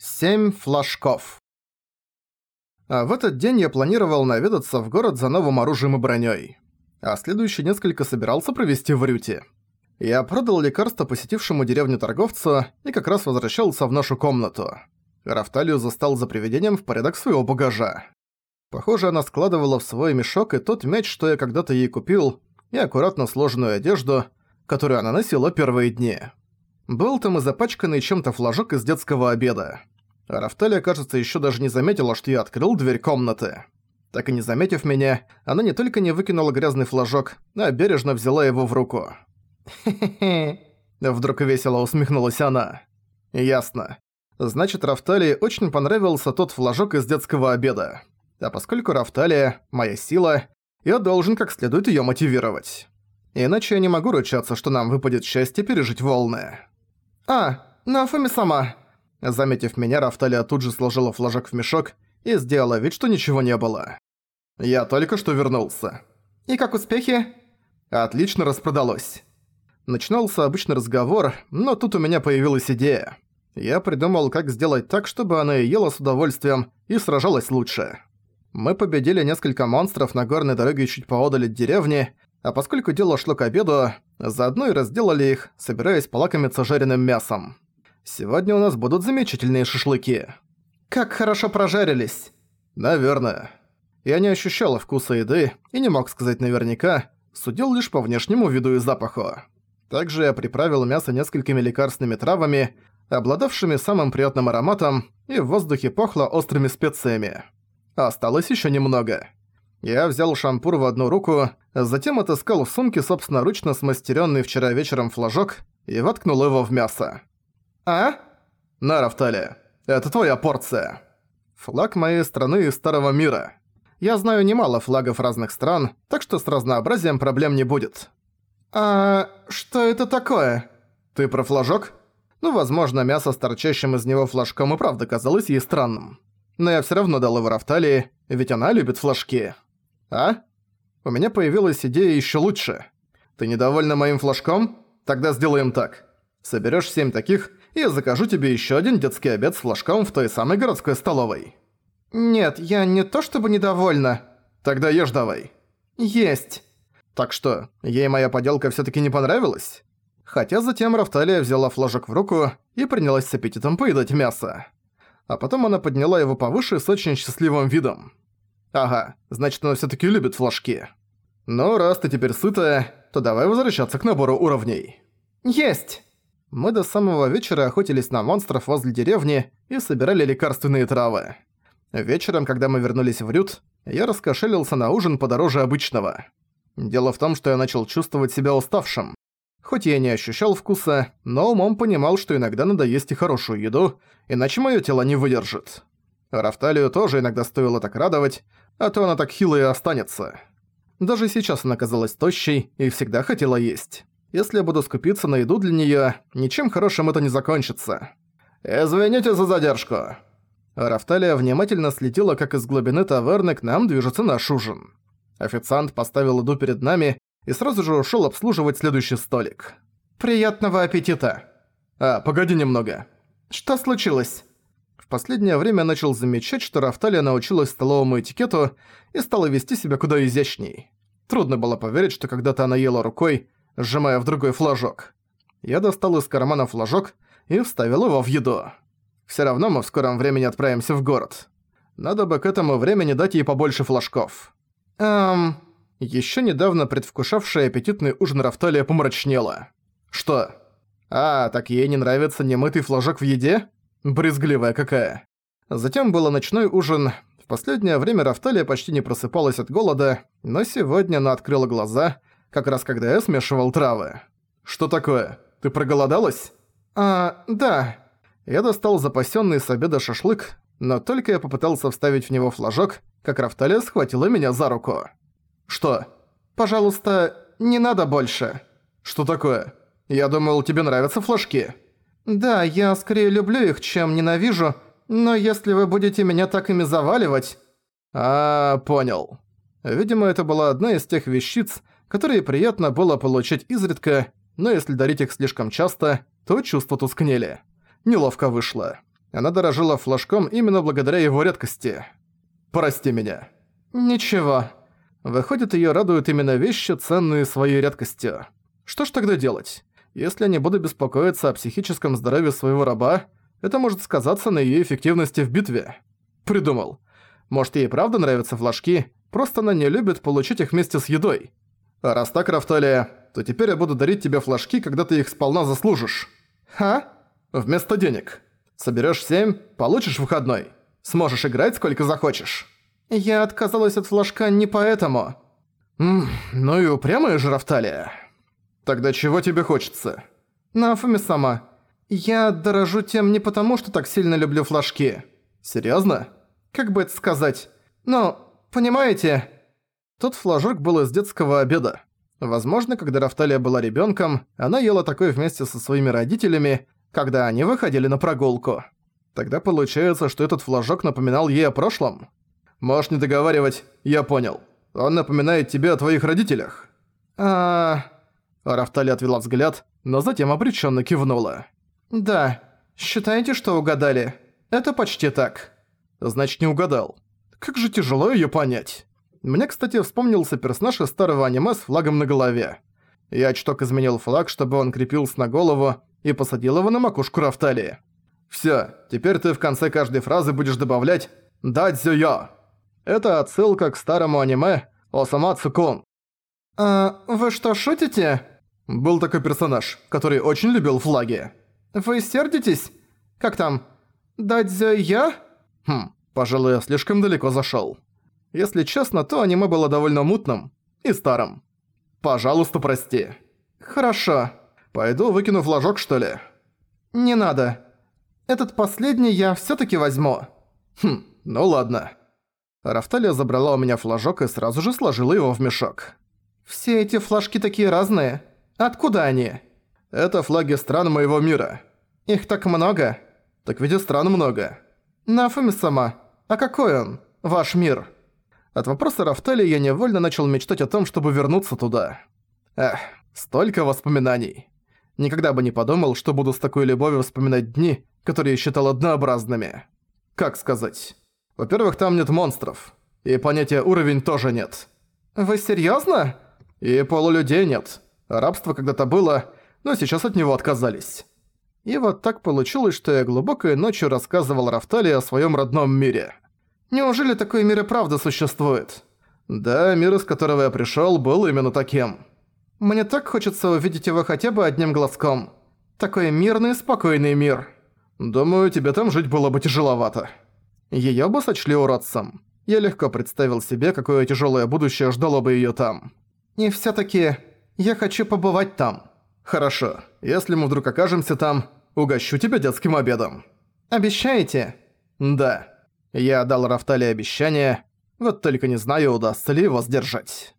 Семь флажков. А в этот день я планировал наведаться в город за новым оружием и бронёй. А следующие несколько собирался провести в Рюте. Я продал лекарство посетившему деревню торговцу и как раз возвращался в нашу комнату. Рафталию застал за приведением в порядок своего багажа. Похоже, она складывала в свой мешок и тот мяч, что я когда-то ей купил, и аккуратно сложенную одежду, которую она носила первые дни. Был там и запачканный чем-то флажок из детского обеда. Рафталия, кажется, еще даже не заметила, что я открыл дверь комнаты. Так и не заметив меня, она не только не выкинула грязный флажок, а бережно взяла его в руку. «Хе-хе-хе», вдруг весело усмехнулась она. «Ясно. Значит, Рафталии очень понравился тот флажок из детского обеда. А поскольку Рафталия – моя сила, я должен как следует её мотивировать. Иначе я не могу ручаться, что нам выпадет счастье пережить волны». «А, Нафуми сама!» Заметив меня, Рафталия тут же сложила флажок в мешок и сделала вид, что ничего не было. «Я только что вернулся». «И как успехи?» «Отлично распродалось». Начинался обычный разговор, но тут у меня появилась идея. Я придумал, как сделать так, чтобы она и ела с удовольствием, и сражалась лучше. Мы победили несколько монстров на горной дороге чуть поодаль от деревни, а поскольку дело шло к обеду, заодно и разделали их, собираясь полакомиться жареным мясом. Сегодня у нас будут замечательные шашлыки. Как хорошо прожарились. Наверное. Я не ощущала вкуса еды и не мог сказать наверняка, судил лишь по внешнему виду и запаху. Также я приправил мясо несколькими лекарственными травами, обладавшими самым приятным ароматом, и в воздухе пахло острыми специями. Осталось еще немного. Я взял шампур в одну руку, затем отыскал в сумке собственноручно смастеренный вчера вечером флажок и воткнул его в мясо. «А?» «На, Рафталия, это твоя порция». Флаг моей страны из Старого Мира. Я знаю немало флагов разных стран, так что с разнообразием проблем не будет. «А что это такое?» «Ты про флажок?» Ну, возможно, мясо с торчащим из него флажком и правда казалось ей странным. Но я всё равно дал его Рафталии, ведь она любит флажки. А? У меня появилась идея ещё лучше. Ты недовольна моим флажком? Тогда сделаем так. Соберёшь семь таких, и я закажу тебе ещё один детский обед с флажком в той самой городской столовой. Нет, я не то чтобы недовольна. Тогда ешь давай. Есть. Так что, ей моя поделка всё-таки не понравилась? Хотя затем Рафталия взяла флажок в руку и принялась с аппетитом поедать мясо. А потом она подняла его повыше с очень счастливым видом. Ага, значит она всё-таки любит флажки. Ну, раз ты теперь сытая, то давай возвращаться к набору уровней. Есть! Мы до самого вечера охотились на монстров возле деревни и собирали лекарственные травы. Вечером, когда мы вернулись в Рют, я раскошелился на ужин подороже обычного. Дело в том, что я начал чувствовать себя уставшим. Хоть я не ощущал вкуса, но умом понимал, что иногда надо есть и хорошую еду, иначе моё тело не выдержит. Рафталию тоже иногда стоило так радовать, а то она так хило и останется. Даже сейчас она казалась тощей и всегда хотела есть. Если я буду скупиться на еду для неё, ничем хорошим это не закончится. «Извините за задержку». Рафталия внимательно следила, как из глубины таверны к нам движется наш ужин. Официант поставил еду перед нами и сразу же ушёл обслуживать следующий столик. «Приятного аппетита!» «А, погоди немного». «Что случилось?» В последнее время начал замечать, что Рафталия научилась столовому этикету и стала вести себя куда изящней. Трудно было поверить, что когда-то она ела рукой, сжимая в другой флажок. Я достал из кармана флажок и вставил его в еду. Всё равно мы в скором времени отправимся в город. Надо бы к этому времени дать ей побольше флажков. Эм еще недавно предвкушавшая аппетитный ужин Рафталия помрачнела. «Что? А, так ей не нравится немытый флажок в еде? Брезгливая какая». Затем был ночной ужин. В последнее время Рафталия почти не просыпалась от голода, но сегодня она открыла глаза, как раз когда я смешивал травы. «Что такое? Ты проголодалась?» «А, да». Я достал запасенный с обеда шашлык, но только я попытался вставить в него флажок, как Рафталия схватила меня за руку. «Что?» «Пожалуйста, не надо больше». «Что такое? Я думал, тебе нравятся флажки». «Да, я скорее люблю их, чем ненавижу, но если вы будете меня так ими заваливать...» «А, понял». Видимо, это была одна из тех вещиц, которые приятно было получать изредка, но если дарить их слишком часто, то чувства тускнели. Неловко вышло. Она дорожила флажком именно благодаря его редкости. «Прости меня». «Ничего». Выходит, её радуют именно вещи, ценные своей редкостью. Что ж тогда делать? Если я не буду беспокоиться о психическом здоровье своего раба, это может сказаться на её эффективности в битве. Придумал. Может, ей правда нравятся флажки, просто она не любит получить их вместе с едой. А раз так, Рафталия, то теперь я буду дарить тебе флажки, когда ты их сполна заслужишь. Ха? Вместо денег. Соберешь семь, получишь выходной. Сможешь играть сколько захочешь. Я отказалась от флажка не поэтому. Ммм, ну и упрямая же Рафталия. Тогда чего тебе хочется? Нафуми сама. Я дорожу тем не потому, что так сильно люблю флажки. Серьезно? Как бы это сказать? Ну, понимаете... Тот флажок был из детского обеда. Возможно, когда Рафталия была ребенком, она ела такой вместе со своими родителями, когда они выходили на прогулку. Тогда получается, что этот флажок напоминал ей о прошлом. Можешь не договаривать, я понял. Он напоминает тебе о твоих родителях. А... Рафталия отвела взгляд, но затем обреченно кивнула. Да, считаете, что угадали? Это почти так. Значит, не угадал. Как же тяжело её понять. Мне, кстати, вспомнился персонаж из старого аниме с флагом на голове. Я чуток изменил флаг, чтобы он крепился на голову, и посадил его на макушку Рафталии. «Всё, теперь ты в конце каждой фразы будешь добавлять «Дадзю-йо». Это отсылка к старому аниме «Осамацу-кун». «А вы что, шутите?» Был такой персонаж, который очень любил флаги. «Вы сердитесь? Как там? Дадзю-я?» Хм, пожалуй, я слишком далеко зашёл. Если честно, то аниме было довольно мутным и старым. Пожалуйста, прости. Хорошо. Пойду выкину флажок, что ли? Не надо. Этот последний я всё-таки возьму. Хм, ну ладно. Рафталия забрала у меня флажок и сразу же сложила его в мешок. Все эти флажки такие разные. Откуда они? Это флаги стран моего мира. Их так много? Так ведь и стран много. Нафуми сама. А какой он? Ваш мир? От вопроса Рафтали я невольно начал мечтать о том, чтобы вернуться туда. Эх, столько воспоминаний. Никогда бы не подумал, что буду с такой любовью вспоминать дни, которые считал однообразными. Как сказать? Во-первых, там нет монстров. И понятия уровень тоже нет. Вы серьёзно? И полулюдей нет. Рабство когда-то было, но сейчас от него отказались. И вот так получилось, что я глубокой ночью рассказывал Рафтали о своём родном мире. Неужели такой мир и правда существует? Да, мир, из которого я пришёл, был именно таким. Мне так хочется увидеть его хотя бы одним глазком. Такой мирный, спокойный мир. Думаю, тебе там жить было бы тяжеловато. Её бы сочли уродцем. Я легко представил себе, какое тяжёлое будущее ждало бы её там. И всё-таки я хочу побывать там. Хорошо, если мы вдруг окажемся там, угощу тебя детским обедом. Обещаете? Да. Я дал Рафтали обещание, вот только не знаю, удастся ли его сдержать.